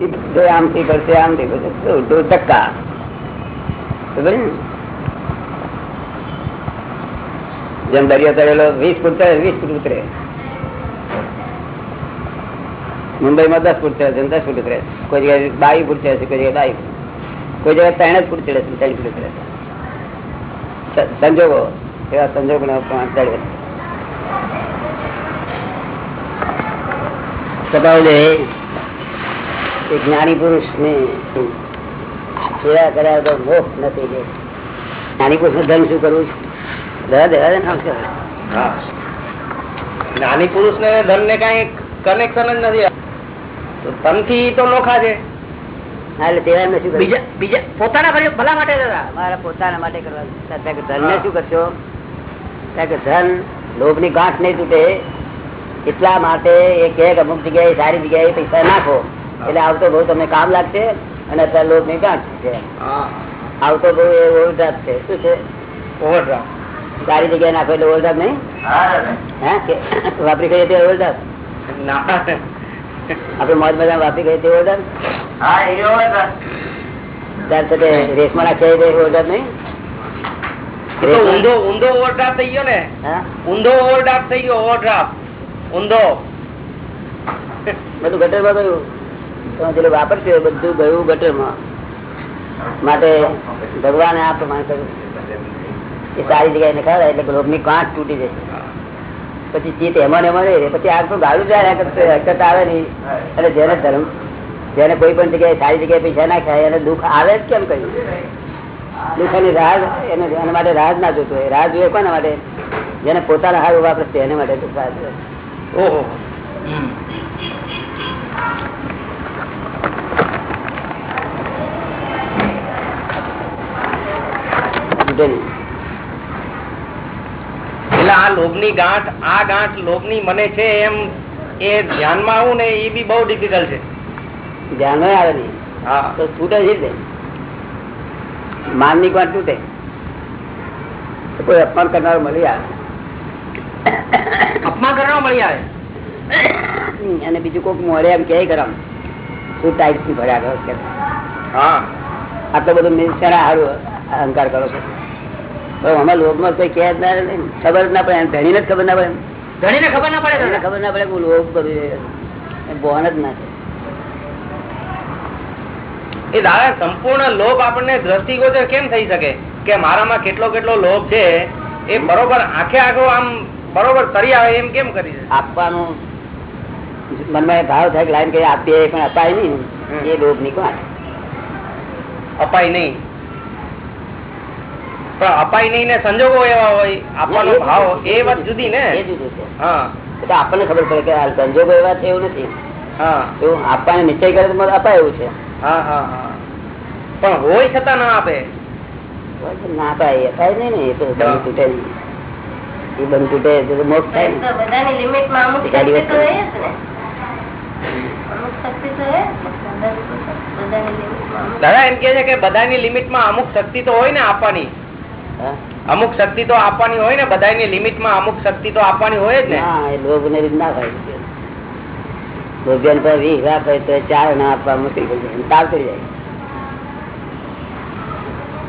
આમથી કરશે આમથી કરશે. શું ધક્કા જેમ દરિયો કરેલો વીસ ફૂટ ચડે, વીસ ફૂટ ઉતરે. મુંબઈમાં દસ ફૂટ ચડે છે દસ ફૂટ ઉતરે કોઈ જગ્યાએ બાવીસ ફૂટ ચડે છે, કોઈ જગ્યાએ બાવીસ કોઈ જગ્યાએ ત્રણ જ ફૂટ ચડે છે ત્રણ ફૂટ ઉતરે છે. સંજોગો, એવા સંજોગો ચડે છે. જ્ઞાની પુરુષ ને સેવા કર્યા તો મોક્ષ નથી જે જ્ઞાની પુરુષ ધન શું કરવું જ્ઞાની પુરુષ ને? ધન ને કઈ કનેક્શન જ નથી ધનથી તો નોખા છે. લોભની ગાંઠ નહીં તૂટે. એટલા માટે એ કે અમુક જગ્યાએ સારી જગ્યાએ પૈસા નાખો. એટલે આવતો બહુ તમને કામ લાગશે અને અત્યારે લોટની ગાંઠ છે આવતો બહુ એ ઓવરડ્રાફ્ટ છે. શું છે? ઓવરડ્રાફ્ટ. સારી જગ્યાએ નાખો એટલે ઓવરડ્રાફ્ટ નહીં? હા વાપરી કહીએ તે ઓવરડ્રાફ્ટ? આપડે મોજ મજા વાપરી કહીએ તે ઓવરડ્રાફ્ટ? ત્યાર સાથે રેસમાં નાખીએ તે ઓવરડ્રાફ્ટ નહીં? ઊંધો ઊંધો ઓવરડ્રાફ્ટ થઈ ગયો ને. ઊંધો ઓવરડ્રાફ્ટ થઈ ગયો ઓવરડ્રાફ્ટ. ઊંધો. બધું ગટરમાં ગયું? તો પેલું વાપરશે બધું ગયું ગટરમાં. માટે ભગવાને આ પ્રમાણે કર્યું. એ સારી જગ્યાએ નખાવે એટલે લોભની કાંઠ તૂટી જશે. પછી ચીત એમાં ને એમાં રહે. પછી આ તો ગાળું જાય હરકત આવે નહીં. અને જેને ધર્મ, જેને કોઈ પણ જગ્યાએ સારી જગ્યાએ પૈસા ખાય, એને દુઃખ આવે જ કેમ કહ્યું દુઃખ એની રાહ એને, એના માટે રાહ ના જોતો હોય. રાહ જોઈએ કોના માટે? જેને પોતાના હાર વાપરશે એના માટે દુઃખ આવે ઓહો. નહીં એટલે આ લોભની ગાંઠ આ ગાંઠ લોભની મને છે એમ એ ધ્યાનમાં આવું ને એ બી બહુ ડિફિકલ્ટ છે. ધ્યાનમાં આવે નહીં. હા. તો તૂટે છે માનની ગાંઠ તૂટે. કોઈ અપમાન કરનાર મળી આવે. અપમાન કરનારો મળી આવે? અને બીજું કોઈક મળે એમ કે કરમ શું ટાઈપથી ભર્યા કરો હા. આટલો બધો મિશ્રણ સારું અહંકાર કરો છો. પણ અમારા લોભમાં કોઈ કહે ના ખબર ના પડે. ધણીને જ ખબર ના પડે ધણીને ખબર ના પડે ખબર ના પડે હું લોભ કરું. બોન જ ના એ દાદા સંપૂર્ણ લોભ આપણને દ્રષ્ટિગોચર કેમ થઈ શકે? કે મારામાં કેટલો કેટલો લોભ છે એ બરોબર આખે આખો આમ બરોબર કરી આવે એમ કેમ કરી? આપવાનું મનમાં ભાવ થાય લાઈન કઈ આપીએ પણ અપાય નહીં. એ લોભની કોણ અપાય નહીં. પણ અપાય નહીં ને સંજોગો એવા હોય આપવાનો ભાવ એ વાત જુદી ને. જુદું છે. હા. એ આપણને ખબર પડે કે આ સંજોગો એવા છે એવું નથી. હા. તો આપવાને નિશ્ચય કરે તો અપાય એવું છે. હા હા હા. પણ હોય છતાં ના આપે. ના અપાય અપાય નહીં ને એ તો બંધ તૂટે એ બંધ તૂટે મોક્ષ થાય બધાની લિમિટમાં અમુક શક્તિ તો હોય જ ને. અમુક શક્તિ તો હોય જ ને. બધાની લિમિટમાં અમુક દાદા એમ કે છે કે બધાની લિમિટમાં અમુક શક્તિ તો હોય ને આપવાની? અમુક શક્તિ તો આપવાની હોય ને બધાની લિમિટમાં અમુક શક્તિ તો આપવાની હોય જ ને. લોભ ને રીત ના હોય લોભિયાન પર વીસ તો ચાર ના આપવા મુશ્કેલ જાય તાવ થઈ જાય.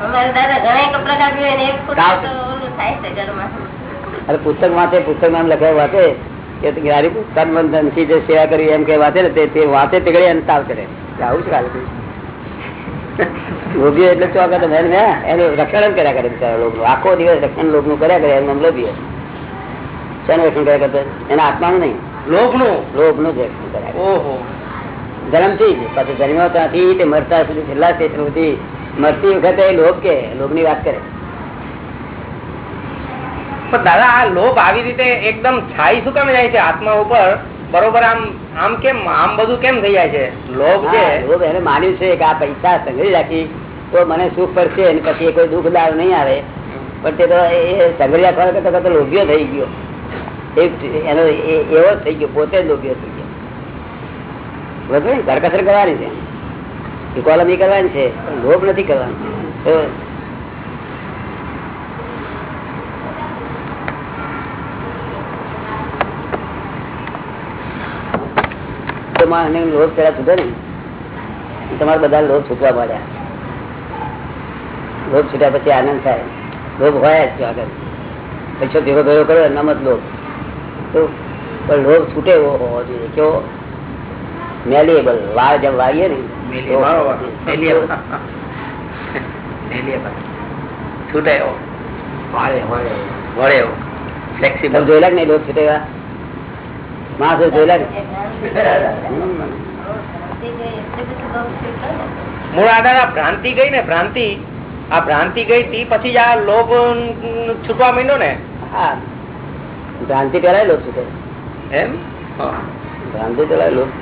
અમારે દાદા ઘણા કપડા કાઢ્યું હોય ને એક ફૂટ કાઢ. તો ઓલું થાય છે ઘરમાં. અરે પુસ્તક વાંચે પુસ્તકમાં એમ લખાય વાંચે. કે તન બંધન ધનથી જે સેવા કરી એમ કે વાંચે ને તે તે વાંચે તીકડે અને તાવ કરે. આવું છે કાલે લોભીઓ એટલે ચોકડ એનું રક્ષણ કર્યા કરે બિચારા લોભનું આખો દિવસ રક્ષણ લોભનું કર્યા કરે એનું નામ લોભીઓ શેનું રક્ષણ કર્યા કરતા? એના આત્માનું નહીં. લોભનું? લોભનું જ રક્ષણ કર્યા કરે. જન્મથી જ. પછી જન્મ્યો ત્યાંથી તે મરતા સુધી છેલ્લા સ્ટેશન સુધી મરતી વખતે લોભ કે લોભની વાત કરે. પણ દાદા આ લોભ આવી રીતે એકદમ છાઈ શું કામ જાય છે આત્મા ઉપર બરોબર, આમ આમ કેમ, આમ બધું કેમ થઈ જાય છે? લોભ છે? લોભ એને માન્યું છે કે આ પૈસા સંગ્રહી રાખી, તો મને સુખ પડશે અને પછી કોઈ દુઃખદાર નહીં આવે. પણ તે તો એ સંગ્રહી રાખવા કરતા કરતા લોભ્યો થઈ ગયો. એનો એવો થઈ ગયો, પોતે જ લોભ્યો થઈ ગયો. બરોબર ને કરકસર કરવાની છે. ઇકોનોમી કરવાની છે લોભ નથી કરવાનો. તો તો માણસને લોભ પેલા સુધે ને તમારા બધા લોભ છૂટવા મળ્યા લોભ છૂટ્યા પછી આનંદ થાય. લોભ હોય જ આગળ. પૈસો ભેગો ભેગો કર્યો એનામાં જ લોભ તો પણ લોભ છૂટે એવો હોવો જોઈએ. કેવો મેલિએબલ વાળ જેમ વાળીએ ને. છૂટે વળે એવો. ફ્લેક્સિબલ જોયેલા નહીં લોભ છૂટે એવા? માણસો જોયેલા મૂળ આધાર આ ભ્રાંતિ ગઈ ને ભ્રાંતિ. આ ભ્રાંતિ ગઈ તી પછી જ આ લોભ છૂટવા માંડ્યો ને? હા. ભ્રાંતિ પેલા લોભ છૂટે એમ? ભ્રાંતિ પેલા લોભ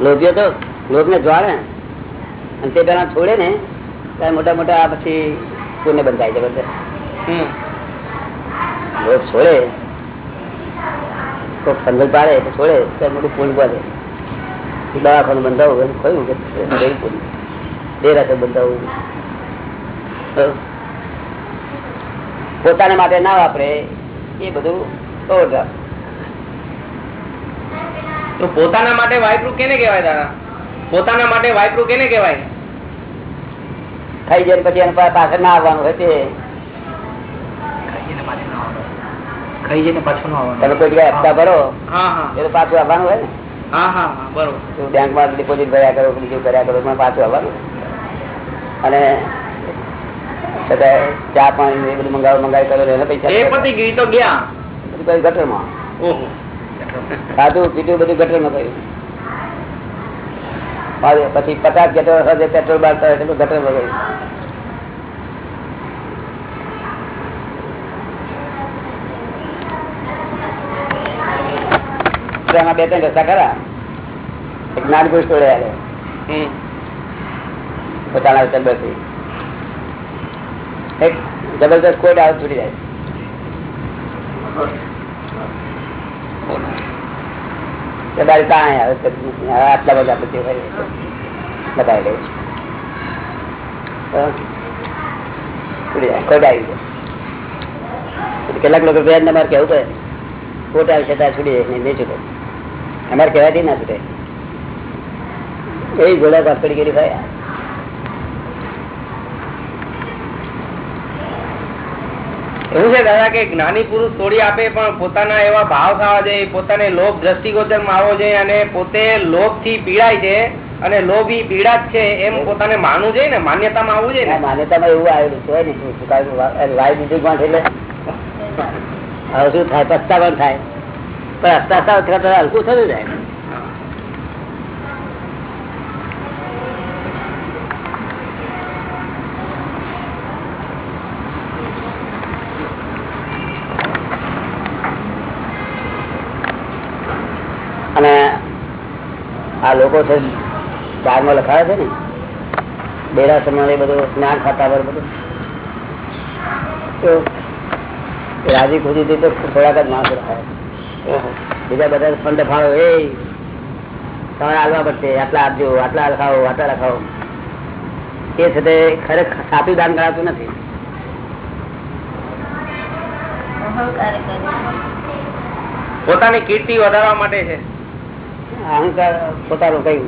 લોભ્યો તો લોભ ને. જોડે અને તે પેલા છોડે ને ત્યારે મોટા મોટા આ પછી પુણ્ય બંધાય છે બધા હમ. લોભ છોડે. કોઈક સંગલ પાડે તો છોડે ત્યારે મોટું પુણ્ય પડે દવાખાનું બંધાવું એમ કહ્યું કે ગયું બે રાતે બંધાવું પોતાના માટે ના વાપરે એ બધું. તો પોતાના માટે વાઇપરું કેને કહેવાય દાદા? પોતાના માટે વાઇપરું કેને કહેવાય? ખાઈ જાય પછી પાછળ ના આવવાનું હોય તે. ખાઈ જઈને પાછું ન તમે કોઈ જગ્યાએ હપ્તા ભરો? એ તો પાછું આવવાનું હોય ને? બેંક બેંકમાં ડિપોઝિટ ભર્યા કરો બીજું કર્યા કરો પાછું આવવાનું? અને ચા પાણી એ બધું મંગાવ મંગાવી કરો એના પૈસા ગઈ તો ગયા. બધું કર્યું ગટરમાં. ઓહો. ખાધું પીધું બધું ગટરમાં કર્યું. હવે પછી પચાસ ગટર પેટ્રોલ બાર હોય તો ગટરમાં કર્યું. એમાં બે ત્રણ રસ્તા ખરા. નાની પુરુષ જોડે આવે. પોતાના ચંદ્રથી એક જબરદસ્ત કોઈ ડાળ છૂટી જાય. કે તારી કાંઈ આવે છે? આટલા બધા પછી હોય. બતાવી દઉં. કેટલાક લોકો કેવું પડે. કોટ આવે છે ત્યાં છૂટી જાય. નહીં છૂટે. અમારે કહેવાથી ના છૂટે. એ ગોળા ભાકડી ગયેલી ભાઈ. એવું છે દાદા કે જ્ઞાની પુરુષ તોડી આપે પણ પોતાના એવા ભાવ થવા જોઈએ પોતાને લોભ દ્રષ્ટિગોચરમાં આવવો જોઈએ અને પોતે લોભથી પીડાય છે અને લોભ ઈ પીડા જ છે એમ પોતાને માનવું જોઈએ ને? માન્યતામાં આવવું જોઈએ ના, માન્યતામાં એવું આવેલું છે ને શું વાય બીજું પણ એટલે? હવે શું થાય? પસ્તાવન થાય. પણ પસ્તાવ થતા હલકું થતું જાય. અને આ લોકો છે ચારમાં લખાવે છે ને ડેરાસરમાં સમય બધું જ્ઞાન ખાતા પર બધું. તો રાજી ખુદી તો થોડાક જ માણસો લખાવે બીજા બધા ફંડ ફાળો એ તમારે હાલવા પડશે. આટલા આપજો આટલા લખાવો આટલા લખાવો. એ સાથે ખરેખર સાચું દાન કરાતું નથી. પોતાની કીર્તિ વધારવા માટે છે. અહંકાર પોતાનું કઈ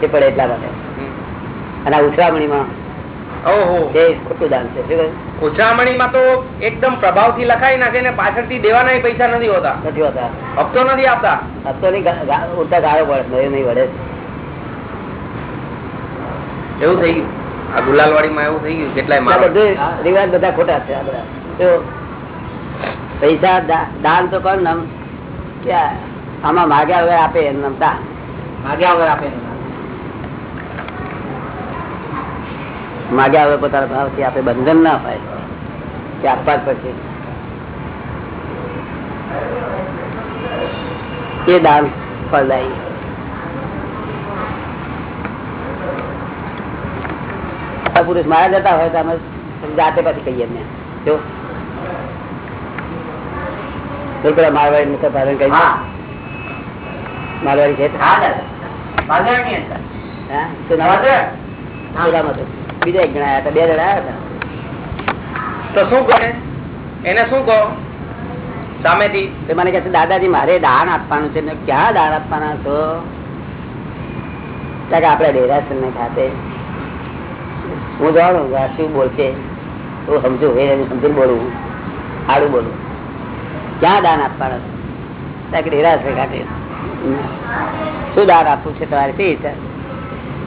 તે પડે એટલા માટે. અને ઉછરામણીમાં તો એકદમ પ્રભાવથી લખાઈ નાખે ને પાછળથી દેવાના પૈસા નથી હોતા. નથી હોતા. હપ્તો નથી આપતા. હપ્તોની ગા- ગા- ગાળો પડે નહીં નહીં વળે. એવું થઈ ગયું. આ ગુલાલવાડી માં એવું થઈ ગયું કેટલાય બધું રિવાજ બધા ખોટા છે પૈસા દાન તો કોણ નામ કે આમાં માગ્યા વગર આપે એમ નામ દાન માગ્યા વગર આપે નામ. માગ્યા વગર પોતાના ભાવથી આપે બંધન ના હોય કે આપવા જ પડશે એ દાન ફળદાયી. પુરુષ મારા જતા હોય તો અમે જાતે પછી કહીએ એમને. જો. પેલા મારવાડી નતા પાલન કહી મારવાડી છે. હા દાદા. નવા બીજા એક જણા હતા. બે જણા હતા. તો શું કરે એને શું કહો? સામેથી. મને કહે છે દાદાજી મારે દાન આપવાનું છે. ક્યાં દાન આપવાના છો? આપણે ડેરાસર ને ખાતે. હું જાણું આ શું બોલશે? તો સમજુ એ સમજીને બોલવું સારું બોલવું ક્યાં દાન આપવાનું કે ડેરાસર ખાતે. શું દાન આપવું છે તમારે?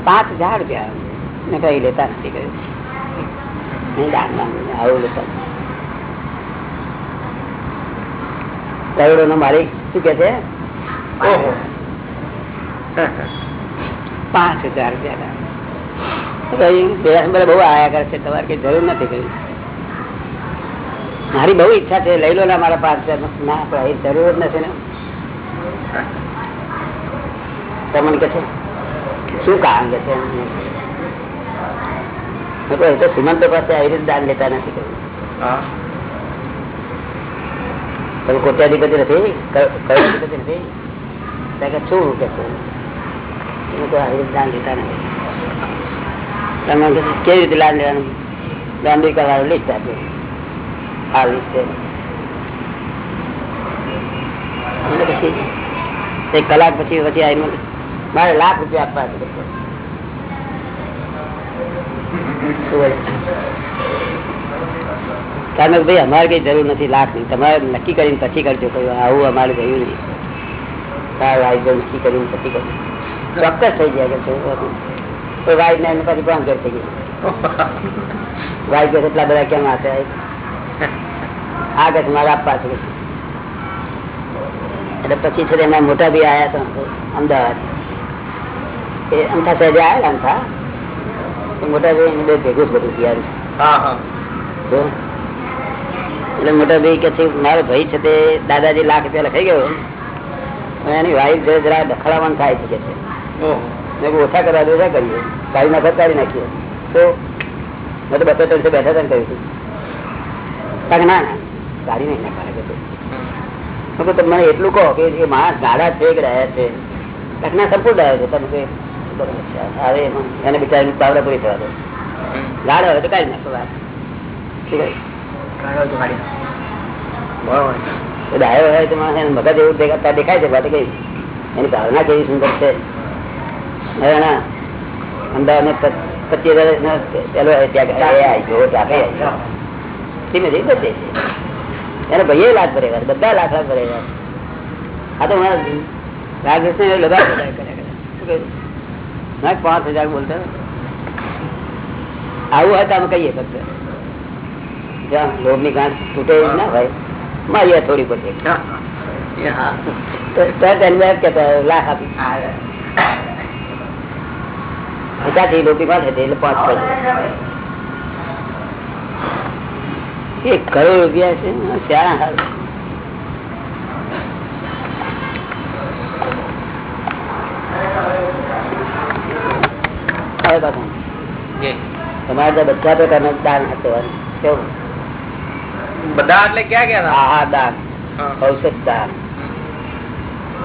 પાંચ હજાર રૂપિયા. મેં કઈ લેતા નથી કહ્યું નહીં દાન આવું લેતા કરોડો નો માલિક શું કે છે? પાંચ હજાર રૂપિયા બહુ આયા કરે છે તમારે કઈ જરૂર નથી કઈ. મારી બહુ ઈચ્છા છે લઈ લો ને મારા પાંચ હજાર ના. પણ એ જરૂર જ નથી ને. તમને કે છે? શું કારણ કે છે? કહ્યું, તો શ્રીમંતો પાસે આવી રીતે દાન લેતા નથી તમે કોટ્યાધિપતિ નથી? કરોડપતિ નથી? કે શું કે છે? તમે તો આવી રીતે દાન લેતા નથી. તમે કેવી રીતે દાન લેવાનું? ગાંધી કરવાનું લિસ્ટ આપ્યું આ લિસ્ટ એક કલાક પછી પછી આવીને મારે લાખ રૂપિયા આપવા? કારણ ભાઈ, અમારે કઈ જરૂર નથી, લાખની તમારે નક્કી કરીને પછી કરજો, કોઈ આવું અમારે ગયું નહીં. નક્કી કરીને પછી કરજો. ચોક્કસ થઈ જાય, કોઈ એટલા બધા કેમ આપે આ કે મારે એટલે પછી છે એના મોટા બી આવ્યા હતા, અમદાવાદ. એ અમથા સહેજે આવેલા અમથા મોટા ભાઈ બે ભેગું બધું તૈયાર. એટલે મોટા ભાઈ કે છે મારો ભાઈ છે તે દાદાજી લાખ રૂપિયા લખાઈ ગયો અને એની વાઈફ છે જરા દખલાવાનું થાય છે. કે છે મેં ઓછા કરવા દો કરીએ. કાઢી નાખો કાઢી નાખીએ. તો મેં તો બસો ત્રણસો બેઠા હતા ને કહ્યું હતું. ના ના કાઢી નહીં નાખવા કે છે. તમે એટલું કહો કે માણસ ગાડા છે. કે રહ્યા છે ના સંપૂર્ણ આવ્યો છે. તમે હવે એને બિચારી પાવડા પૂરી થવા દો. ગાડો હોય તો કાઢી નાખો વાત. ડાયો હોય તો માણસ મગજ એવું દેખાય છે વાત કઈ એની ભાવના કેવી સુંદર છે? હવે એના અમદાવાદ પચીસ હજાર પેલો. ધીમે ધીમે બધે છે. એને ભાઈએ લાખ ભરેલા બધા લાખ લાખ ભરેલા આ તો મારા રાજકૃષ્ણ લગાવ કર્યા ના પાંચ હજાર બોલતા આવું હોય તો અમે કહીએ ફક્ત. લોભની ગાંઠ તૂટે ના ભાઈ મારી થોડી પછી લાખ આપી. એટલે પાંચ એક કરોડ રૂપિયા છે. હવે પાછું તમારે ત્યાં બધા પ્રકારનો દાન હતો કેવું? બધા એટલે ક્યાં ક્યાં? આહાર દાન ઔષધ દાન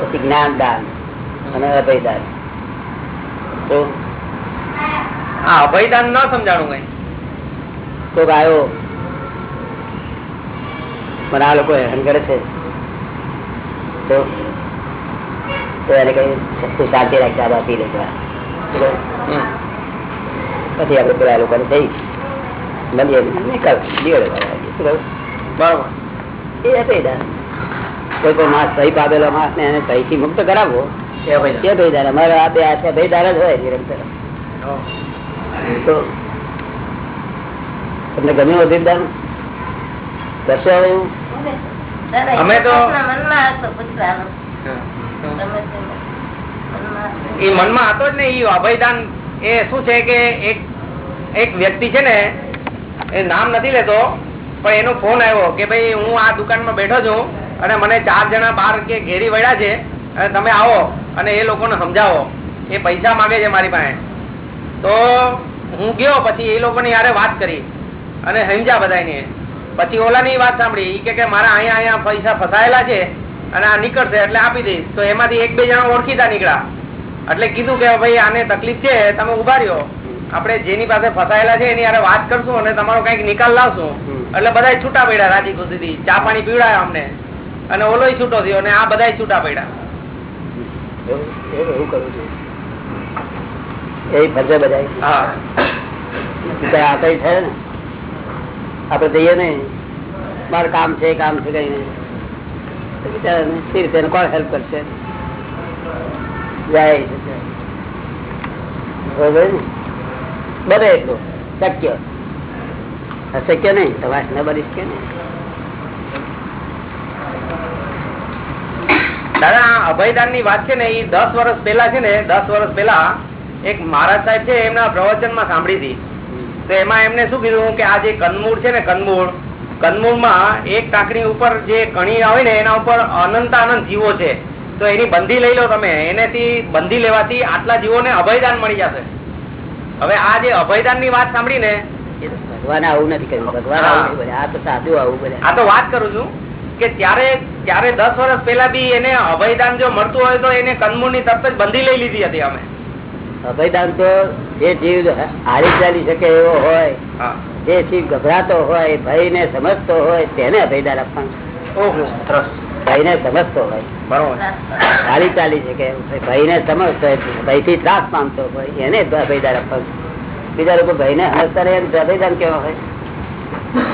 પછી જ્ઞાન દાન અને અભયદાન તો હા અભયદાન ના સમજાણું કઈ. તો આવ્યો મને આ લોકો હેરાન કરે છે. તો એને કઈ તું શાંતિ રાખતા આ બાપી લેવા. પછી આપણે પેલા લોકોને જઈ મળીએ એ અભય કોઈ માસ સહી પામેલો માસ ને એને સહીથી મુક્ત કરાવવો એ ભાઈ અમારે આ બે આ ભયદાન જ હોય નિરંતર. તો તમને ગમ્યું અભિદાન કરશો એવું? અમે તો-. એ મનમાં હતો જ ને એ અભયદાન એ શું છે કે એક એક વ્યક્તિ છે ને, એ નામ નથી લેતો, પણ એનો ફોન આવ્યો કે ભાઈ હું આ દુકાનમાં બેઠો છું અને મને ચાર જણા બાર કે ઘેરી વળ્યા છે, અને તમે આવો અને એ લોકોને સમજાવો. એ પૈસા માંગે છે મારી પાસે. તો હું ગયો, પછી એ લોકોની યારે વાત કરી અને સમજ્યા બધાને પછી ઓલાની વાત સાંભળી કે મારા અહીંયા અહીંયા પૈસા ફસાયેલા છે અને આ નીકળશે એટલે આપી દઈશ. તો એમાંથી એક બે જણા ઓળખીતા નીકળ્યા. એટલે કીધું કે ભાઈ આને તકલીફ છે તમે ઊભા રહ્યો. આપણે જેની પાસે ફસાયેલા છે એની યારે વાત કરશું અને તમારો કંઈક નિકાલ લાવશું. એટલે બધા છૂટા પડ્યા રાજી ખુશીથી. ચા પાણી પીવડાયો અમને. અને ઓલો છૂટો થયો અને આ બધા છૂટા પડ્યા. એવું એવું એવું કરું છું. એવી ફરજે બજાવી હા. બિચારા આતરી ને? આપડે જઈએ ને મારે કામ છે કામ છે કઈ નહીં. કોણ હેલ્પ કરશે? બને એટલું. શક્ય. અશક્ય નહીં? તમારે ન બની શકે ને દાદા અભયદાનની વાત છે ને એ દસ વર્ષ પહેલા છે ને, દસ વર્ષ પેલા એક મહારાજ સાહેબ છે, એમના પ્રવચનમાં સાંભળી હતી. તો એમાં એમને શું કીધું કે આ જે કનમૂળ છે ને, કનમૂળ કનમૂળમાં એક કાંકડી ઉપર જે કણી આવે ને, એના ઉપર અનંત આનંદ જીવો છે. તો એની બંધી લઈ લો તમે. એનેથી બંધી લેવાથી આટલા જીવોને અભયદાન મળી જશે. હવે આ જે અભયદાનની વાત સાંભળી ને એ તો ભગવાને આવું નથી કર્યું. ભગવાન આવું આ તો સાધુ આવું બોલે આ તો વાત કરું છું કે ત્યારે ત્યારે દસ વર્ષ પહેલા બી એને અભયદાન જો મળતું હોય તો એને કનમૂળની તરત જ બંધી લઈ લીધી હતી અમે. અભયદાન તો જે જીવ હારી ચાલી શકે એવો હોય જે જીવ ગભરાતો હોય ભય ને સમજતો હોય તેને અભયદાન આપવાનું. ઓહો ભય ને સમજતો હોય. ચાલી હાલી ચાલી શકે ભય ને સમજતો ભયથી ત્રાસ પામતો હોય એને ભાઈદાર બીજા લોકો ભય ને સમજતા રહે ભાઈદાર કેવો હોય?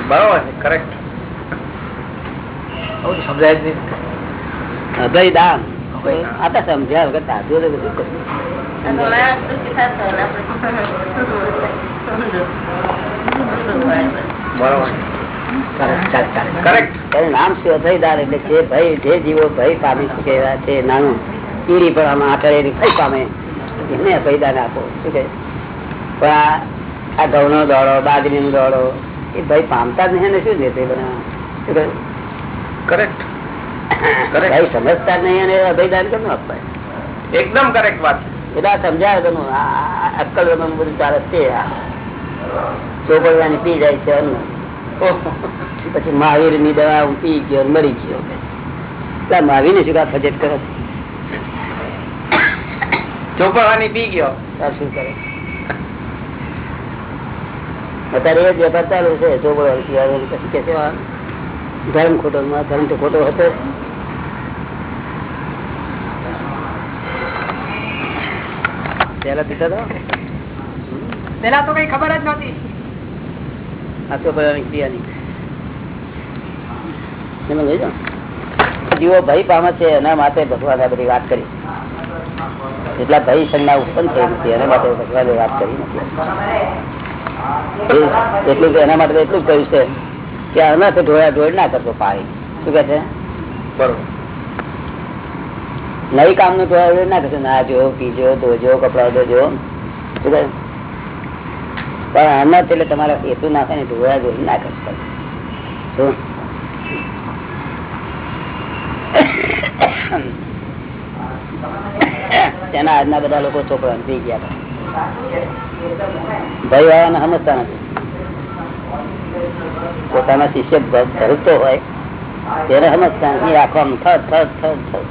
બરોબર છે કરેક્ટ સમજાય જ નહીં. અભયદાન અભયદાન. આ તો સમજ્યા વગર સાધુ બરોબર. Correct, correct, correct. કરેક્ટ એનું નામ શું એટલે જે ભય જે જીવો ભય પામી શકે એવા છે નાનું કીડી પણ આમાં આકળે ની પામે. એને અભયદાન આપો. શું કહે? પણ આ- આ ઘઉં નો દોડો બાજરી નો દોડો એ ભય પામતા જ નહીં શું દેતે બધા? Correct Correct. સમજતા નહીં અને અભયદાન કેમ અપાય? એકદમ કરેક્ટ વાત. બધા સમજાવે આ અક્કલ વગરનું બધું ચાલે છે ચોપડવાની પી જાય છે અન્ન. પછી મહાવીરની દવા હું પી ગયો મરી ગયો. એટલે મહાવીર ને શું કા ફજેટ કરો? ચોપડવાની પી ગયો. શું કરે? અત્યારે એ જ વેપાર ચાલુ છે ચોપડવાની પીવાનું પછી કે છે ધર્મ ખોટો માં ધર્મ તો ખોટો હતો. પેલા પીતા હતા પેલા તો કઈ ખબર જ નહોતી. જીવો ભય પામે છે એના માટે ભગવાન આ બધી વાત કરી. એટલા ભય સંજ્ઞા ઉત્પન્ન થઈ નથી એના માટે ભગવાને વાત કરી નથી. એટલું તો એના માટે એટલું જ કહ્યું છે કે આનાથી ઢોળા ઢોળ ના કરતો પાણી. શું કે છે? બરોબર. નવી કામનું ઢોળ ના કરશો ના જો પીજો ધોજો કપડા ધોજો. પણ આના એટલે તમારા હેતુ ના ને ઢોળા ઢોળ ના તેના આજના બધા લોકો છોકરા થઈ ગયા ભાઈ વાળાને સમજતા નથી. પોતાના શિષ્ય ધરતો હોય, તેને સમજતા નથી. રાખવામાં થત થત થત થત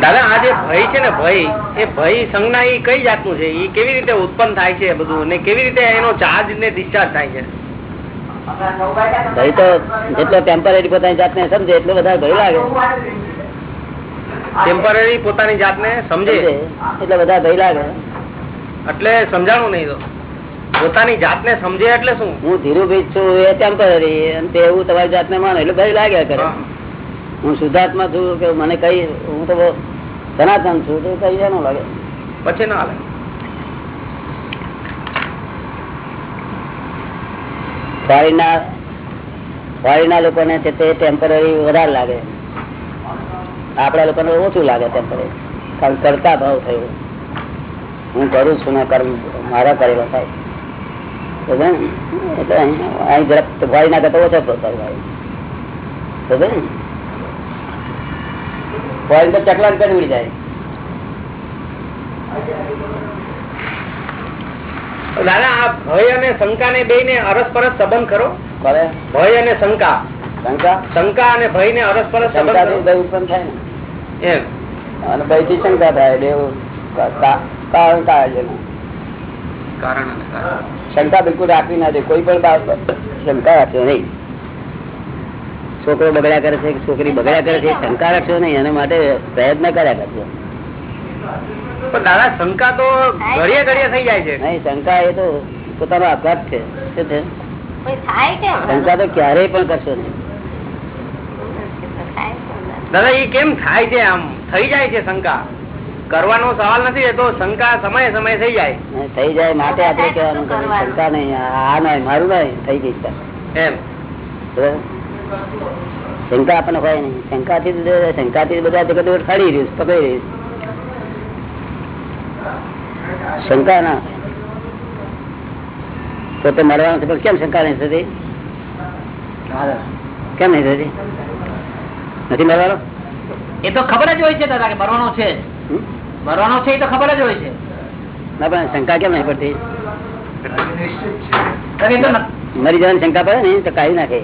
દાદા આ જે ભય છે ને ભય એ ભય સંજ્ઞા એ કઈ જાતનું છે? એ કેવી રીતે ઉત્પન્ન થાય છે બધું અને કેવી રીતે એનો ચાર્જ ને ડિસ્ચાર્જ થાય છે? ભય તો જેટલો ટેમ્પરરી પોતાની જાતને સમજે એટલો વધારે ભય લાગે. ટેમ્પરરી પોતાની જાતને સમજે? એટલે બધા ભય લાગે. એટલે સમજાણું નહીં તો. પોતાની જાતને સમજે એટલે શું? હું ધીરુભાઈ છું એ ટેમ્પરરી અને તે એવું તમારી જાતને માનો એટલે ભય લાગ્યા કરે. હા. શુદ્ધાત્મા છું કે મને કઈ હું તો સનાતન છું તો કઈ એનું લાગે પછી ના લાગે ફોરીના ફોરીના લોકોને છે તે ટેમ્પરરી વધારે લાગે આપણા લોકોને ઓછું લાગે ટેમ્પરરી કારણ કરતા ભાવ થયો હું કરું છું ને કર્મ મારા કરેલો થાય ને? એટલે અહીં જરાક જરાક ફોરીના કરતા ઓછા પ્રકાર હોય ને? ફોરીન તો ચકલાન કરી ઉડી જાય. દાદા આ ભય અને શંકા ને બે ને અરસપરસ સંબંધ કરો ભય અને શંકા. શંકા? શંકા અને ભય ને અરસપરસ સંબંધ ઉત્પન્ન થાય ને. એમ. અને ભયથી શંકા થાય બે કારણ છે કારણ શંકા બિલકુલ રાખવી ના દે કોઈ પણ બાબત શંકા રાખવી નહીં. છોકરો બગડ્યા કરે છે કે છોકરી બગડ્યા કરે છે એ શંકા રાખશો નહીં એના માટે પ્રયત્ન કર્યા કરજો. દાદા શંકા તો ઘડીએ ઘડીએ થઈ જાય છે. નહીં શંકા એ તો પોતાનો આઘાત છે. શું છે? કેમ? શંકા તો ક્યારેય પણ કરશો નહીં. થાય દાદા એ કેમ થાય છે આમ? થઈ જાય છે શંકા. કરવાનો સવાલ નથી એ તો શંકા સમય સમય થઈ જાય. થઈ જાય માટે આપણે કહેવાનું શંકા નહીં આ આ નહીં મારું નહીં થઈ ગઈ એમ. બરાબર? શંકા આપણને હોય નહીં. શંકાથી શંકાથી બધા જગત ખડી રહ્યું પકડી રહ્યું શંકા ના. પોતે મળવાનું છે પણ કેમ શંકા નહીં થતી? કેમ નહીં થતી? નથી મળવાનો એ તો ખબર જ હોય છે દાદા કે મરવાનો છે? મરવાનો છે એ તો ખબર જ હોય છે. ના પણ શંકા કેમ નહીં પડતી? મરી જવાની શંકા પડે ને તો કાઢી નાખે.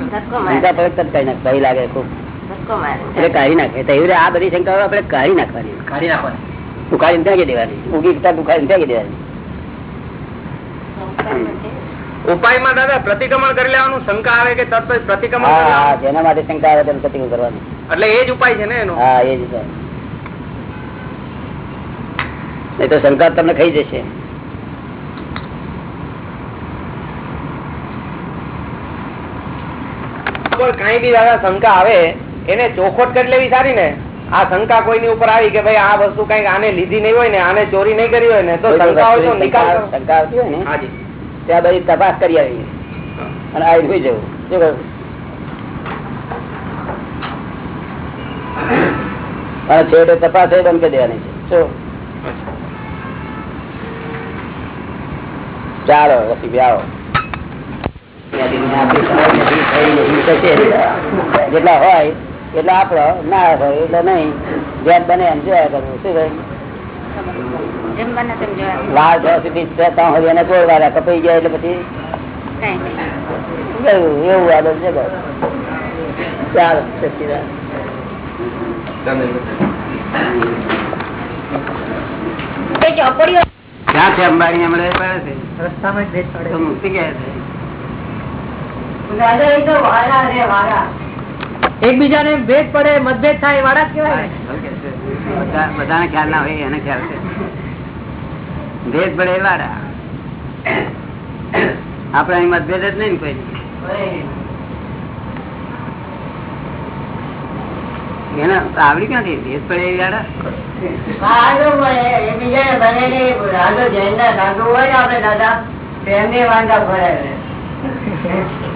શંકા મારે. પડે તો કાઢી નાખે ભય લાગે ખૂબ. એટલે કાઢી નાખે. તો એવી આ બધી શંકાઓ આપણે કાઢી નાખવાની. કાઢી નાખવાની. ઉકાળીને ત્યાગી દેવાની. ઉગી ત્યાં ઉકાળીને ત્યાગી દેવાની. ઉપાયમાં દાદા પ્રતિક્રમણ કરી લેવાનું શંકા આવે કે તરત જ પ્રતિક્રમણ. જેના માટે શંકા આવે તેનું પ્રતિકૂળ કરવાનું. એટલે એ જ ઉપાય છે ને એનો? હા એ જ ઉપાય. નહીં તો શંકા તમને ખાઈ જશે. કોઈ કઈ બી દાદા શંકા આવે એને ચોખોટ કરી લેવી સારી ને. આ શંકા કોઈની ઉપર આવી કે ભાઈ આ વસ્તુ કંઈક આને લીધી નહીં હોય ને આને ચોરી નહીં કરી હોય ને તો શંકા હોય તો નિકાલ શંકા આવતી હોય ને હાજી ત્યાં બધી તપાસ કરી આવી. અને આ જવું શું કહ્યું? અને છેવટે તપાસ એ બંધ કરી દેવાની છે. શું? ચાલો રસીબી આવો જેટલા હોય એટલા આપડો ના હોય એટલે નહીં. જેમ બને એમ જોયા કરવું શું ભાઈ જેમ બને લાલ થયા સુધી ત્યાં હોય એને તોડવાના કપાઈ ગયા એટલે પછી કાંઈ એવું આગળ છે. ચાલો સચ્ચિદાનંદ. એ ચોપડીઓ ક્યાં છે અંબાણી હમણાં? રસ્તામાં જ ભેદ પડે મુક્તિ ગયા છે. એકબીજાને ભેદ પડે મતભેદ થાય વાળા કેવાય. બધાને ખ્યાલ ના હોય એને ખ્યાલ છે. ભેદ પડે એ વાળા આપડે અહીં મતભેદ જ નહીં કોઈ એને આવડી ક્યાંથી? ભેદ પડે એ વાળા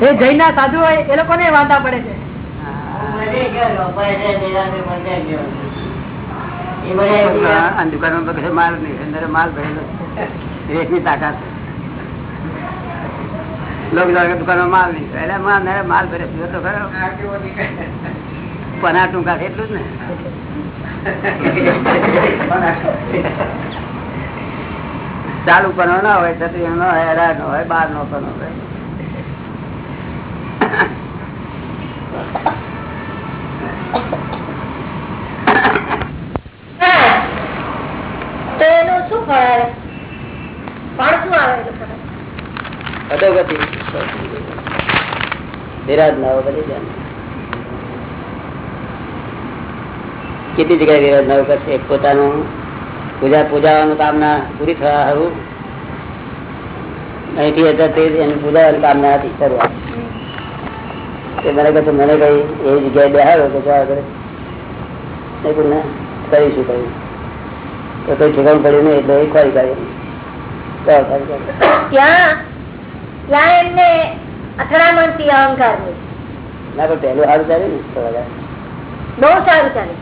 એ જૈના સાધુ હોય, એ લોકોને વાંધા પડે છે. માલ નહીં તાકાત લોકો માલ નહીં એટલે માલ ને માલ ભરે. તો પના ટૂંકા એટલું જ ને. ચાલુ પણ ના હોય છત્રી નો હોય અઢાર નો હોય બાર નો પણ હોય તો એનું શું ફળ આવે ફળ શું આવે એ લોકોને? અધોગતિ. વિરાટ ના હોય બધી જાણ કેટલી જગ્યાએ ના કરશે પોતાનું પૂજા પૂજાવાનું કામ ના પૂરી થવા હારું. અહીંથી હતા તે કામના હતી શરૂઆત. તે મને કહે મને કઈ એ જગ્યાએ બેહાડો તો જવા કરે. મેં ના કરીશું કહ્યું તો કઈ ઠેકાણું પડ્યું નહીં એટલે એ ખોરી કાઢી તો ખોરી કાઢી ત્યાં ત્યાં એમને અથડામણથી અહંકારની પણ પહેલું સારું ચાલે ને બહુ સારું ચાલે.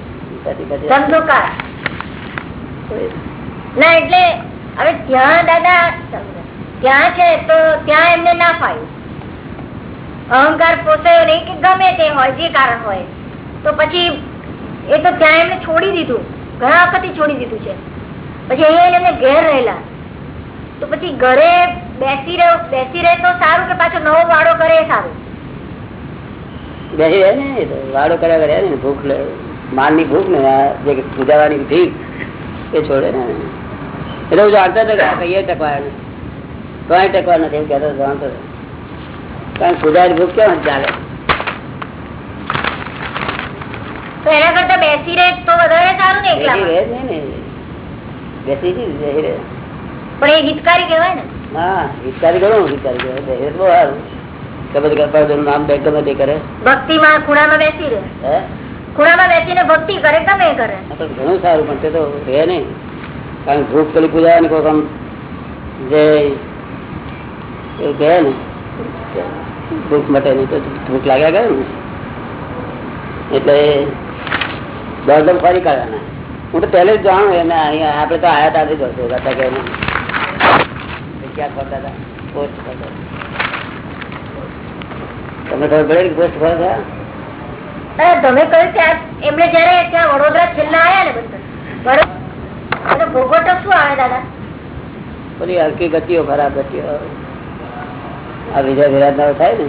ના એટલે હવે ત્યાં દાદા ત્યાં છે તો ત્યાં એમને ના અહંકાર પોસાયો નહીં કે ગમે તે હોય જે કારણ હોય. તો પછી એ તો ત્યાં એમને છોડી દીધું. ઘણા વખત છોડી દીધું છે. પછી અહીંયા એમને ઘેર રહેલા. તો પછી ઘરે બેસી રહ્યો બેસી રહે તો સારું કે પાછો નવો વાડો કરે સારું? બેસી રહે ને વાડો કર્યા કરે ને ભૂખ લે માલની ભૂખ ને જે પૂજાવાની ભીખ એ છોડે ને. એટલે હું જાણતો હતો કે કહીએ ટકવા તોય ટકવા નથી. એમ કહેતો હતો, જાણતો હતો. કારણ સુધાર ભૂખ કેમ ચાલે બેસી રહે તો ઘણું સારું. ખૂણામાં બેસીને ભક્તિ કરે ગમે કરે. ઘણું સારું પણ તે તો રે નહીં. કારણ ભૂખ પેલી પૂજા ને કોઈ આમ જય એવું કહે ને ભૂખ મટે નહીં તો ભૂખ લાગ્યા ગયા ને? એટલે દોડદમ ફરી કાઢવાના. હું તો પહેલે જ જાણું એને અહીંયા આપણે તો આયા તાથી જ કરતા કે ક્યાં ફરતા હતા પોસ્ટ ફરતા તમને ખબર પડે પોસ્ટ ફરતા તમે કહ્યું ત્યાં એમને જયારે ત્યાં વડોદરા છેલ્લા આવ્યા ને ભોગવટો શું આવે દાદા? બધી હલકી ગતિઓ ખરાબ ગતિઓ. આ વિજય વિરાટ થાય ને?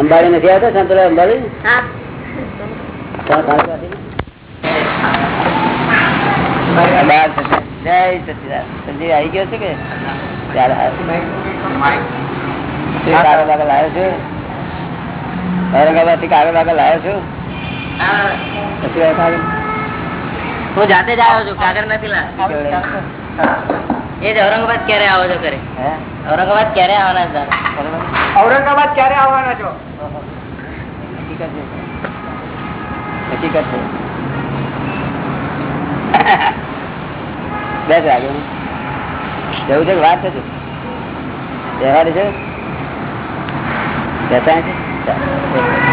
અંબાડી નથી આવતા સંતોલા અંબાડી આવી ગયો છે કે? કાગળ બાગળ લાવ્યો છે. કાગળ બાગળ લાવ્યો છું. પછી હું જાતે જ આવ્યો છું કાગળ નથી એ જ ઔરંગાબાદ ક્યારે આવો છો કરે ઔરંગાબાદ ક્યારે આવવાના છે ઔરંગાબાદ ક્યારે આવવાના છો? હકીકત છે બેસ વાગે જવું છે વાત છે તહેવાર છે? બેસાય છે?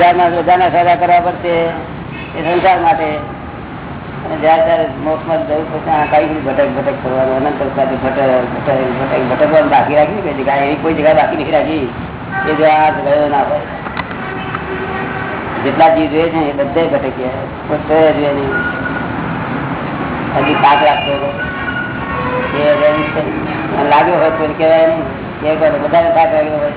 બજારમાં બધાના સૌદા કરવા પડશે એ સંસાર માટે. જયારે ત્યારે મોક્ષમાં જવું ભટક ભટક કરવાનું, અનંત સાથે ભટક ભટક ભટક રાખી કોઈ જગ્યાએ રાખી. એ જો હોય. જેટલા જીવ જોઈએ છે એ બધે ભટક્યા કોઈ જોઈએ નહીં. હજી પાક રાખતો લાગ્યો હોય તો કહેવાય નહીં. એ બધાને પાક લાગ્યો હોય.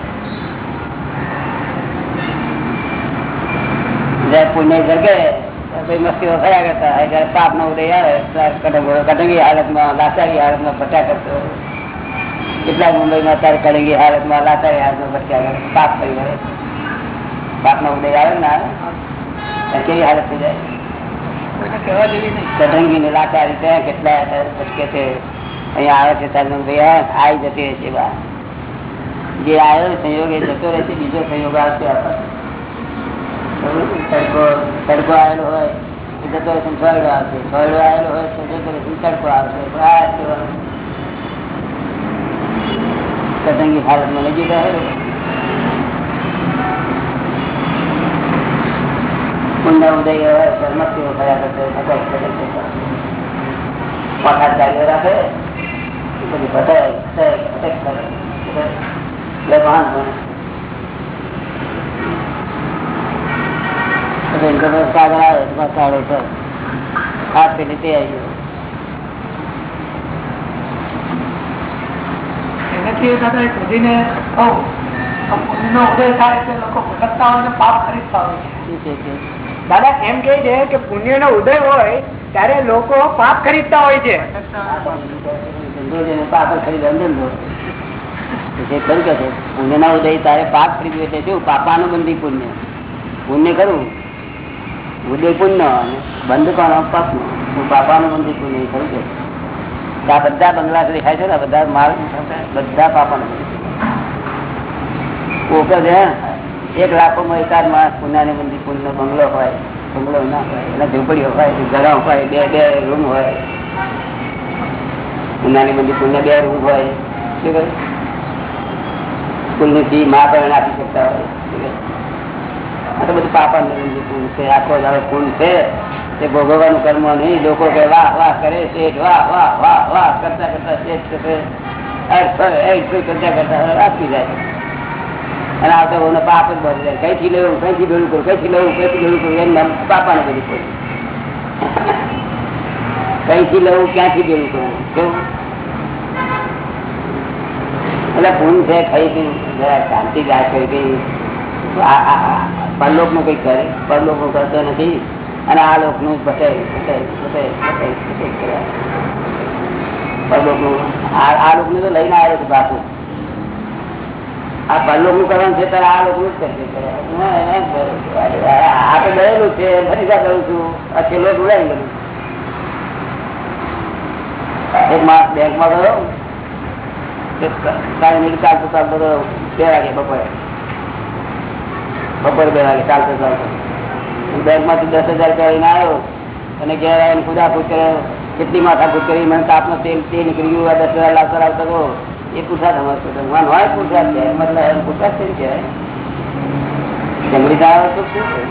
જયારે પુણ્ય જગે કોઈ મસ્તીઓ થયા કરતા હોય જયારે પાપ નો ઉદય આવે ત્યારે કટંગો કટંગી હાલતમાં લાચારી હાલતમાં ભટ્યા કરતો કેટલા મુંબઈમાં અત્યારે કટંગી હાલતમાં લાચારી હાલતમાં ભટ્યા કરે પાપ કરી કરે પાપ નો ઉદય આવે ને આવે ત્યારે કેવી હાલત થઈ જાય કટંગી ને લાચારી ત્યાં કેટલા ભટકે છે અહીંયા આવે છે ત્યારે ભાઈ આવી જતી રહેશે બહાર જે આવ્યો સંયોગ એ જતો રહેશે બીજો સંયોગ આવશે આપણને તડકો તડકો આવેલો હોય એ જતો રહેશે ને છોયડો આવશે છોયડો આવેલો હોય તો જતો રહેશે ને તડકો આવશે પણ આ જ કહેવાનું. પતંગી હાલતમાં નજીક આવેલો પુણ્ય ઉદય હોય કર્મત્યો થયા કરતો ભટક ભટક કરતા. પાછા ચાલ્યો રાખે પછી ભટક ભટક ભટક કરે એટલે મહાન બને આવે તો પાછો કાળો પર હાથ પેલી તે આવી ગયો. એનાથી દાદા એક વધીને પુણ્યનો ઉદય થાય એટલે લોકો ભટકતા હોય ને પાપ ખરીદતા હોય છે. શું છે કે દાદા એમ કે છે કે પુણ્ય નો ઉદય હોય ત્યારે લોકો પાપ ખરીદતા હોય છે. પાપ જ જે ખરું કે છે પુણ્યના ઉદય તારે પાપ ખરીદ્યું એટલે શું? પાપાનું બંધી પુણ્ય. પુણ્ય કરવું ઉદય પુણ્ય અને એકાદ માણસ પુણ્યની બંધી પુણ્ય બંગલો હોય, બંગલો ના હોય, એના ઝૂંપડીઓ હોય, ઘરા હોય, બે બે રૂમ હોય. પુણ્યની બંધી પુણ્ય બે રૂમ હોય. શું કહ્યું? સ્કૂલની ફી મા પણ આપી શકતા હોય? આ બધું પાપા છે, આખો દાડો પુણ્ય છે. એ ભોગવવાનું કર્મ નહીં, લોકો કે વાહ વાહ કરે શેઠ, વાહ વાહ વાહ વાહ કરતા કરતા શેઠ જ બહુ પાપ જ બની જાય. કઈથી લેવું લેવું, કઈથી કેવું? એટલે પૂન છે ખાઈ ગયું શાંતિ જાય કરી કઈ પરલોકનું કઈ કરે પરલોકનું કરતો નથી. અને આ લોકનું બતાય બતાય કર્યા આ લોકનું તો લઈને આવ્યો છે બાપુ આ પરલોકનું કરવાનું છે, ત્યારે આ લોકનું જ કરશે આ તો ગયેલું છે, ફરી કરું છું. આ છેલ્લો જોડાઈ ગયું એક માસ બેંકમાં ગયો. કાંઈ નહીં ચાલતો ચાલતો ગયો, બે વાગે બપોરે. બપોરે બે વાગે ચાલતો ચાલતો બેંકમાંથી દસ હજાર કરીને આવ્યો અને ઘેર આવીને ખુદાખુદ કર્યો. કેટલી માથાકૂટ કરી? મને તાપનો તેલ, તે નીકળી ગયું. આ દસ હજાર લાવતા લાવતા કહો, એ પૂછા તમારે ભગવાન હોય પૂછા છે. મતલબ એમ પૂછા છે ને કહેવાય. જંગલી ગાયો તો શું છે?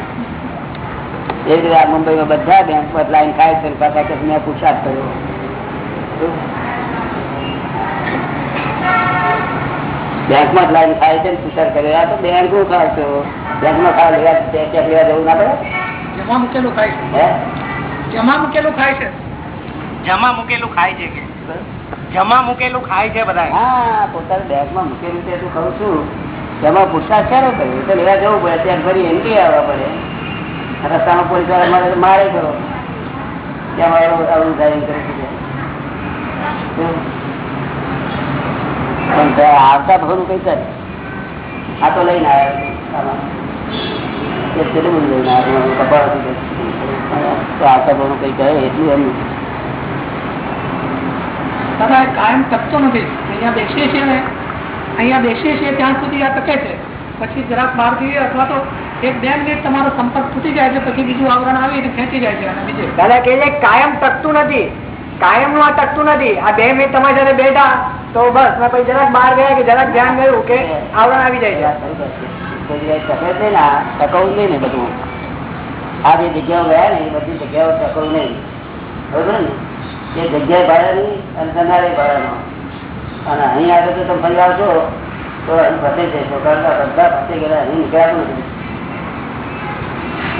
એ જ રીતે આ મુંબઈમાં બધા બેંક પર લાઈન ખાય છે ને પાછા કે મેં પૂછા જ કર્યો. બેંકમાં જ લાઈન ખાય છે ને પૂછા કર્યો. આ તો બેંકનું ખાય છો બેંકમાં ખાવા લેવા ચેક ચેક લેવા જવું ના પડે? જેમાં મૂકેલું ખાય છે. હે? મૂકેલું ખાય છે. જમા મૂકેલું ખાય છે કે? જમા મૂકેલું ખાય છે બધા હા પોતાની બેગમાં મૂકેલું છે તું કહું છું. એમાં પૂછતા ક્યારે કર્યું તો લેવા જવું પડે ત્યાં ફરી એમ કે આવવા પડે? રસ્તામાં પોલીસવાળા મારે તો મારે કરો ત્યાં મારું આવું ડ્રાઇવિંગ કરી. આવતા ભરું કઈ કરે. આ તો લઈને આવ્યા પછી જરાક બહાર જઈએ અથવા તો એક બે મિનિટ તમારો સંપર્ક તૂટી જાય છે, પછી બીજું આવરણ આવીને ખેંચી જાય છે અને બીજું. દાદા, કે કાયમ તકતું નથી. કાયમનું આ તકતું નથી. આ બે મિનિટ તમારી સાથે બેઠા તો બસ. જરાક બહાર ગયા કે જરાક ધ્યાન ગયું કે આવરણ આવી જાય છે.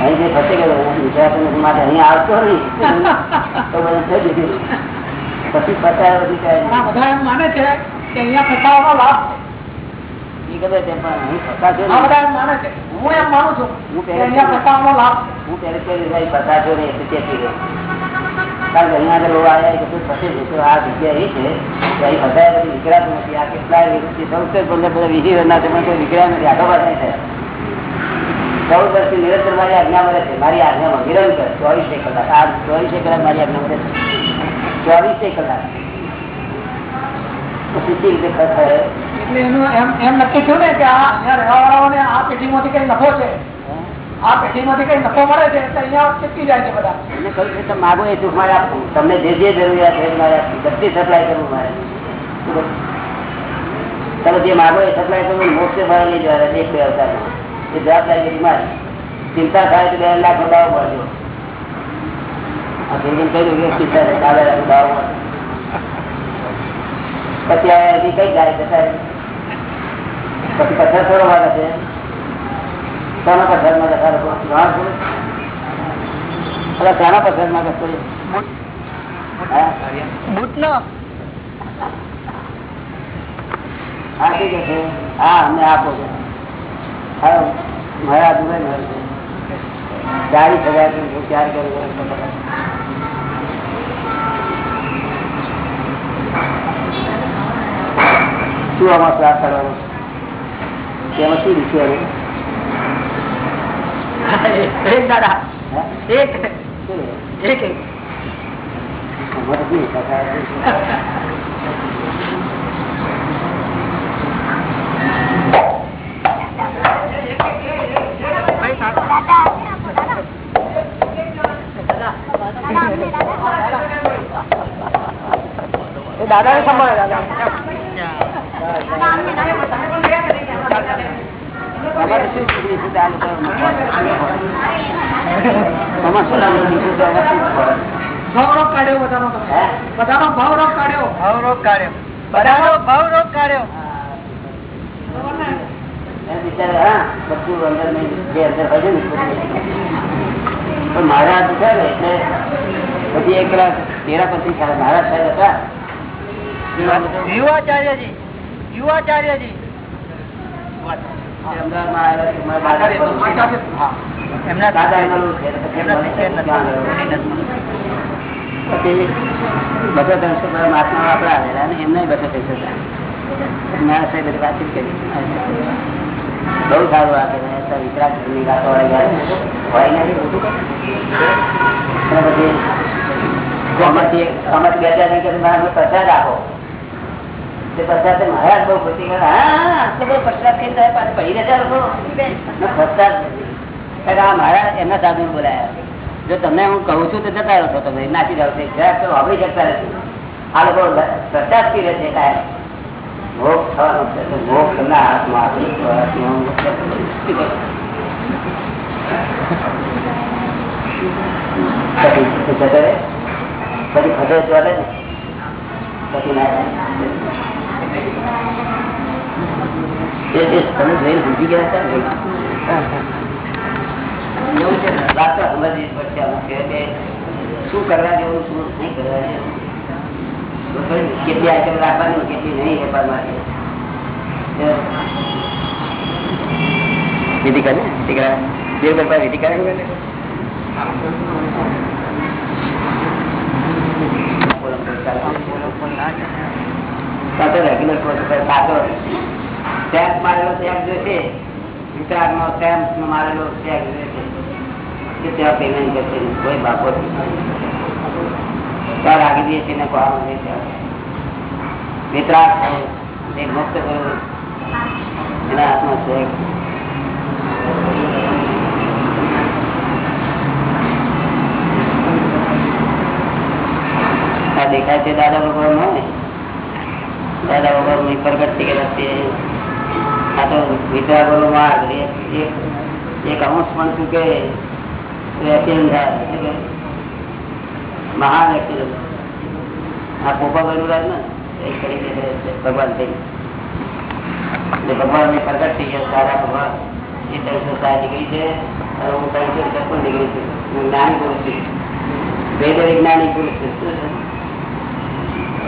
અહીં જો ફસે ગયેલા નથી. માટે અહીં આવતો નહીં. તો બધું થઈ ગયું. પછી ફસાયો માને છે કે અહીંયા ફસાવાનો લાભ ગમે તે પણ અહીં ફસાશો છે આ નહીં. બધા એમ માને છે. હું એમ માનું છું હું કે અહીંયા ફસાવાનો લાભ છે. હું ત્યારે કેવી રીતે ફસાશો નહીં એટલે ચેતી ગયો? કારણ કે અહીંયા આગળ લોકો આવ્યા કે તું ફસે છે આ જગ્યા એ છે? કે અહીં ફસાયા પછી નીકળાતું નથી. આ કેટલાય વ્યક્તિ સૌથી પંદર બધા વીસી વર્ષના છે કોઈ નીકળ્યા નથી. આગળ નહીં થયા. ચૌદ વર્ષથી નિરંતર મારી આજ્ઞા મળે છે. મારી આજ્ઞામાં નિરંતર ચોવીસે કલાક. આ ચોવીસે કલાક મારી આજ્ઞા મળે છે. ચોવીસે કલાક. પછી કેવી રીતે ફસાય એટલે એનું એમ એમ નક્કી થયું ને કે આ અહીંયા રહેવાવાળાઓને આ પેઢીમાંથી કઈ નફો છે. આ પેઢીમાંથી કઈ નફો મળે છે એટલે અહીંયા જાય છે બધા. કહ્યું છે માગો એ સુખ મારે આપવું તમને જે જે જરૂરિયાત છે મારે બધી સપ્લાય કરવું મારે. તમે જે માગો એ સપ્લાય કરવું મોક્ષે ભરે લઈ જવાના એક બે અવતારમાં એ જવાબદારી મારી. ચિંતા થાય તો બે લાખ દાવો મળજો આ કહ્યું કે ચિંતા થાય ચાલે લાખ દાવો મળે પછી હવે હજી કઈ ગાય જતા. પછી પથ્થર થોડો વાગે છે શાના પથ્થરમાં જતા જાણ છો? પથ્થરમાં જતો હા? ઠીક હા અમને આપો છો. હા મારા દુબઈ ઘર છે. ચાલીસ હજાર ચાર શું આમાં ત્રાસ કરવાનો તેમાં શું લીધું એક દાદા એક શું લે? એક એક અમારે શું ઈચ્છા થાય? એ દાદા ને સંભાળે દાદા બધાનો ભાવ રોગ કાઢ્યો ભાવ રોગ કાઢ્યો બધાનો ભાવ રોગ કાઢ્યો છે ને. પણ મહારાજ છે ને એટલે બધી એક કલાક તેરા પછી મહારાજ સાહેબ હતા. યુવાચાર્યજી યુવાચાર્યજી. એમના દાદા બસો ત્રણસો મહાત્મા આપડા આવેલા ને એમને બસો ત્રણસો મારા સાહેબ બધી વાતચીત કરી બહુ સારું આપે ની વાતો હોય નથી બધું પછી સમજ બે હજાર પ્રસાદ આપો બોલાયા જો તમને હું કહું છું તો જતા રહો છો તમે. નાચી જાવ છો. જરાક તો વાપરી શકતા નથી આ લોકો પ્રસાદ પી રહે છે પછી ખસે ચોલે ને? પછી ના તમે જોઈને સમજી ગયા હતા ને એવું છે ને વાત તો સમજવી પડશે અમુક છે કે શું કરવા જેવું શું નહીં કરવા જેવું બરોબર? કેટલી આઈટમ રાખવાની કેટલી નહીં વેપારમાં વિધિ કરે વિધિ કરે દેવ કરતા વિધિ કરે રેગ્યુલર સાચો સ્ટેમ્પ મારેલો સ્ટેમ્પ જોશે. વિચારનો સ્ટેમ્પ મારેલો સ્ટેમ્પ જોશે. કે ત્યાં પેમેન્ટ કરશે કોઈ બાપો ત્યાં રાખી દઈએ છીએ ત્યાં. વિતરાગ એ મુક્ત કરવું એના હાથમાં છે. દેખાય છે દાદા ભગવાન હોય ને દાદા વગર પ્રગટ થઈ આ તો વિદ્યા નો માર્ગ એક અંશ પણ શું કે મહાન વ્યક્તિ આ પોપા બનવું ને? એ કરી છે, ભગવાન થઈ એટલે ભગવાનની પ્રગટ થઈ ગયા સારા ભગવાન. એ ત્રણસો સાત ડિગ્રી છે. અને હું ત્રણસો છપ્પન ડિગ્રી છું? હું જ્ઞાની પુરુષ છું. વેદ વૈજ્ઞાનિક પુરુષ છે?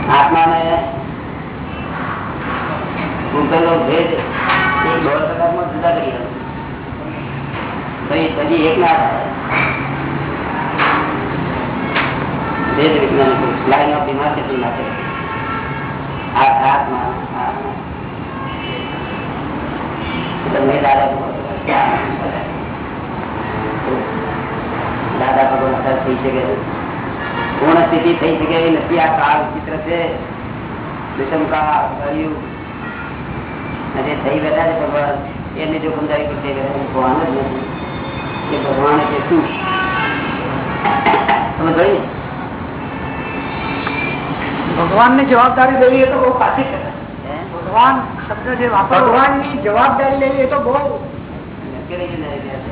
આત્માને ભૂતલનો ભેદ એક દોઢ કલાકમાં જુદા કરી દઉં પછી હજી એક ના થાય. ભેદ વિજ્ઞાનિક પુરુષ લાઈન ઓફ ડિમાર્કેશન માટે આ આત્મા આત્મા તમને દાદા દાદા ભગવાન અસર થઈ શકે છે. પૂર્ણ સ્થિતિ થઈ શકે એવી નથી. આ કાળ ચિત્ર છે. વિષમ કાળ કર્યું અને થઈ બેઠા છે ભગવાન એમની જોખમદારી પર થઈ બેઠા છે. ભગવાન જ નથી કે ભગવાન એટલે શું તમે જોઈ ભગવાનની જવાબદારી લેવી એ તો બહુ પાછી છે હે? ભગવાન શબ્દ જે વાપરો ભગવાનની જવાબદારી લેવી એ તો બહુ મુશ્કેલી જ નહીં રહે.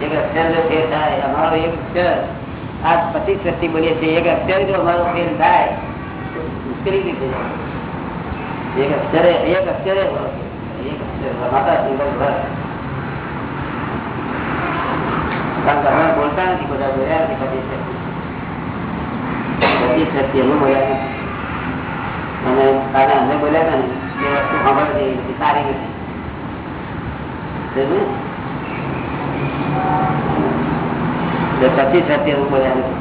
એક અક્ષર જો ફેર થાય અમારો એક અક્ષર આ પચીસ વ્યક્તિ બોલીએ છીએ એક અક્ષર જો અમારો ફેર થાય તો મુશ્કેલી બી થઈ જાય એક અક્ષરે એક અક્ષરે, એક અક્ષર. બોલતા બધા અને કાલે અમે બોલ્યા હતા ને એ વસ્તુ સાંભળવા જેવી નથી સારી નથી સમજ્યું? સત્ય બોલ્યા નથી.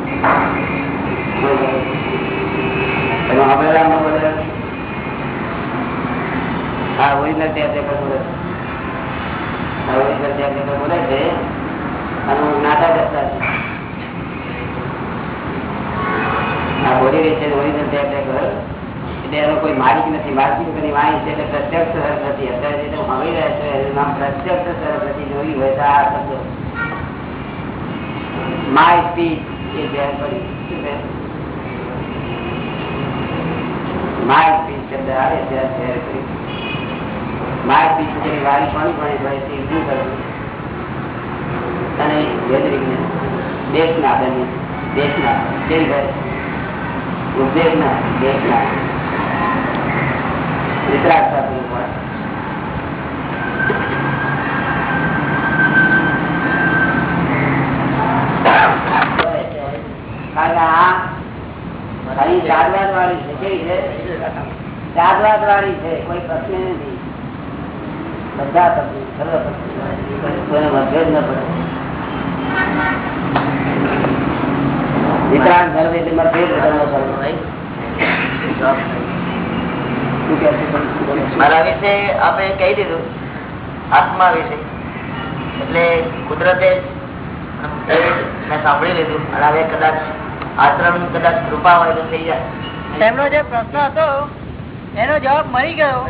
સાંભળેલા અમે બોલ્યા નથી? ઓરિજિનલ કોઈ માલિક નથી માલિક કોઈ વાણી છે એટલે પ્રત્યક્ષ સરસ્વતી અત્યારે જે તમે રહ્યા છે, એનું નામ પ્રત્યક્ષ સરસ્વતી જોયું હોય તો આ શબ્દો. માય સ્પીચ એ ધ્યાન પડી. શું છે માય સ્પીચ શબ્દ આવે ત્યાં ધ્યાન પડી. માય સ્પીચ જેની વાણી કોની કોની હોય તે શું કરવું? અને વેદ વિજ્ઞાન દેશના બની, દેશના કેવી હોય? ઉદ્દેશના દેશના. વિતરાગ સાથે હોય કારણ કે આ અહીં ચારવાદ વાળી છે, કેવી છે? ચારવાદ વાળી છે, કોઈ પ્રશ્ન નથી. એટલે મારે વિશે આપણે કહી દીધું. આત્મા વિશે. એટલે કુદરતે મેં સાંભળી લીધું. અને હવે કદાચ આશ્રમ કદાચ કૃપા હોય તો થઈ જાય. તેમનો જે પ્રશ્ન હતો, એનો જવાબ મળી ગયો.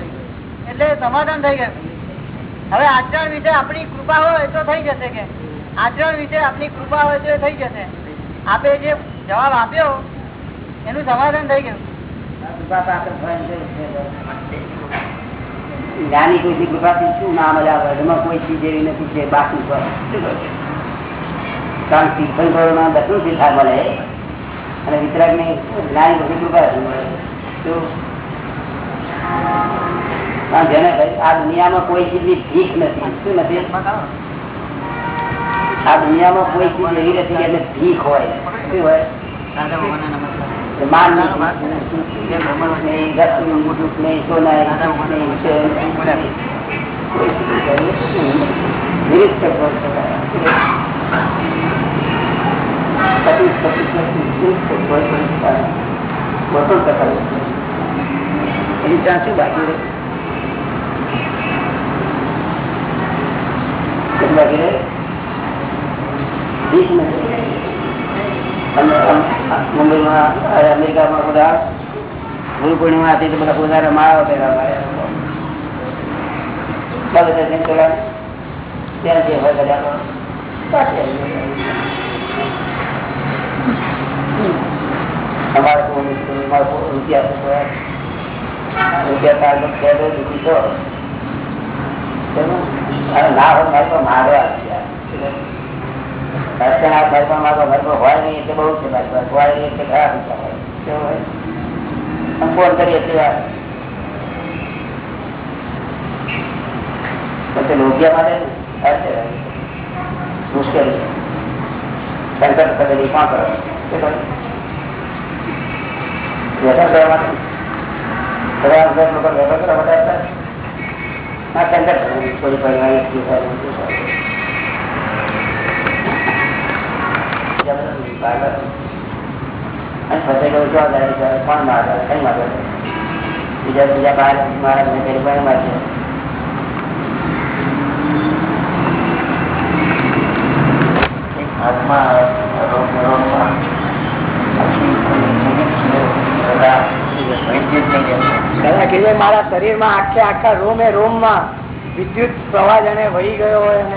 એટલે સમાધાન થઈ ગયું. હવે આચરણ વિશે આપણી કૃપા હોય તો થઈ જશે કે આચરણ વિશે આપણી કૃપા હોય તો થઈ જશે આપે જે જવાબ આપ્યો, એનું સમાધાન થઈ ગયું. જ્ઞાની કોઈ કૃપાથી શું ના મળે એમાં કોઈ ચીજ એવી નથી જે બાકી? કારણ કે તીર્થંકરોના દર્શનથી મળે અને વિતરાગની જ્ઞાની કોઈ કૃપા મળે શું? આ દુનિયામાં કોઈ આ દુનિયામાં કોઈ નથી કે ભીખ શું હોય? બાકી મુંબઈમાં અમેરિકામાં બધા ગુરુ પૂર્ણિમા હતી તો ત્યાં જે હોય અમારે રૂપિયા રૂપિયા તાર તો છે તો દુઃખી છો અરે ના હોય મારી પાસે માગવા દર્શન આ મારી પાસે માગવા મારી પાસે હોય નહીં એટલે બહુ છે મારી પાસે હોય નહીં એટલે ખરાબ વિચાર હોય કેવું હોય આમ ફોન કરીએ તે વાત પછી લોભિયા માટે અર્થ મુશ્કેલી શંકર પદેલી કોણ કરો શું કરો વ્યસન કરવા માટે બધા અંદર લોકો વ્યવહાર કરવા માટે કોણ મારે કઈ મારે બીજા બીજા બાર મારા મને પેલી પાસે મારશે આત્મા રોગ રોગમાં દાદા કે મારા શરીરમાં આખે આખા રોમે રોમમાં વિદ્યુત પ્રવાહ જાણે વહી ગયો હોય અને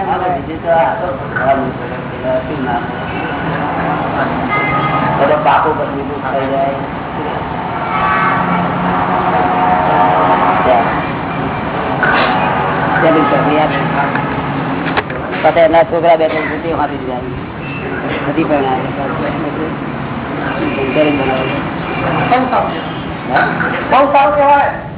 પાકો? બધો થઈ જાય. એમના છોકરા બે ત્રણ સુધી જાય નથી પણ બહુ સારું કહેવાય.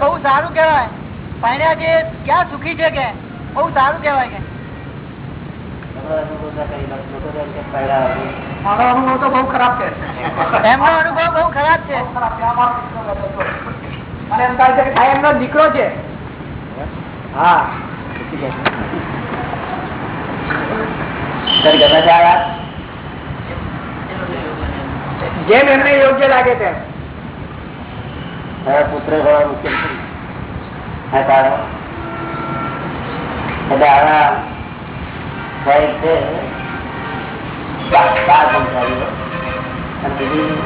બહુ સારું કેવાય પરણ્યા છે ક્યાં સુખી છે કે? બહુ સારું કેવાય કે. મારો અનુભવ તો બહુ ખરાબ છે. એમનો અનુભવ બહુ ખરાબ છે. અને એમ કહે છે કે એમનો દીકરો છે. હા. ગમે છે આ વાત? જેમ એમને યોગ્ય લાગે તેમ. હવે પુત્ર હોવા મુશ્કેલ છે. એટલે બાર અને બીજી